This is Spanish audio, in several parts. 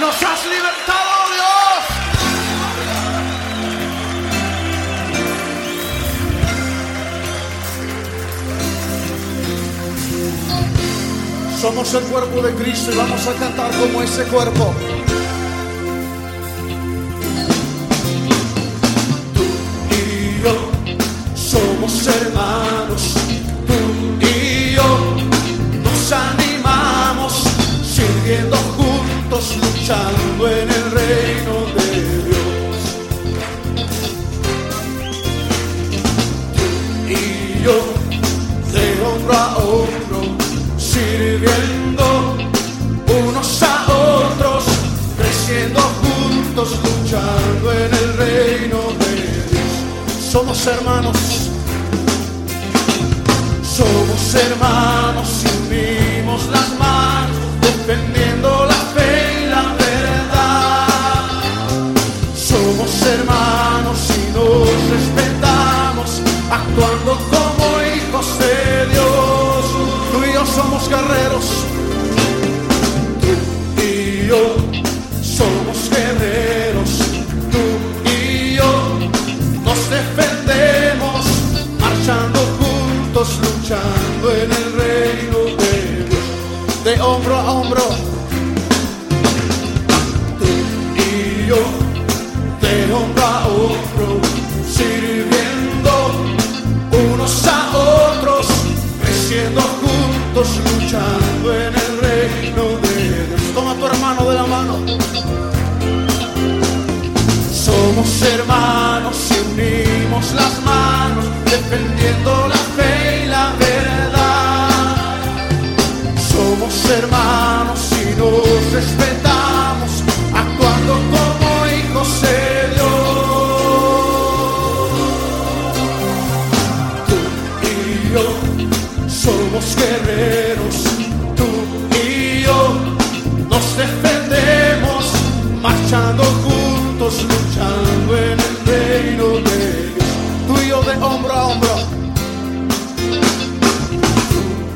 Nos has libertado, Dios. Somos el cuerpo de Cristo y vamos a cantar como ese cuerpo. Tú y yo somos hermanos. Tú y yo nos animamos, sirviendo juntos, luchando en el reino de Dios. Y yo, de hombro a hombro, sirviendo unos a otros, creciendo juntos, luchando en el reino de Dios. Somos hermanos. Somos hermanos y unimos las manos, hermanos y nos respetamos, actuando como hijos de Dios. Tú y yo somos guerreros. Tú y yo somos guerreros. Tú y yo nos defendemos, marchando juntos, luchando en el reino de Dios, de hombro a hombro. Tú y yo, luchando en el reino de Dios. Toma tu hermano de la mano. Somos hermanos y unimos las manos, defendiendo la fe y la verdad. Somos hermanos y nos respetamos, actuando como hijos de Dios. Tú y yo somos guerreros, tú y yo nos defendemos, marchando juntos, luchando en el reino de Dios, tú y yo de hombro a hombro.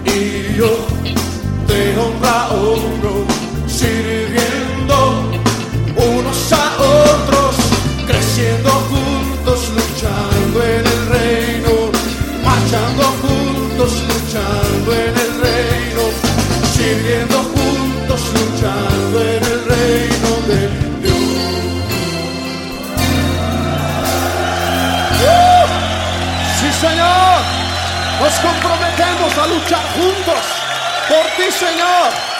Tú y yo viviendo juntos, luchando en el reino de Dios. Sí, Señor, nos comprometemos a luchar juntos por ti, Señor.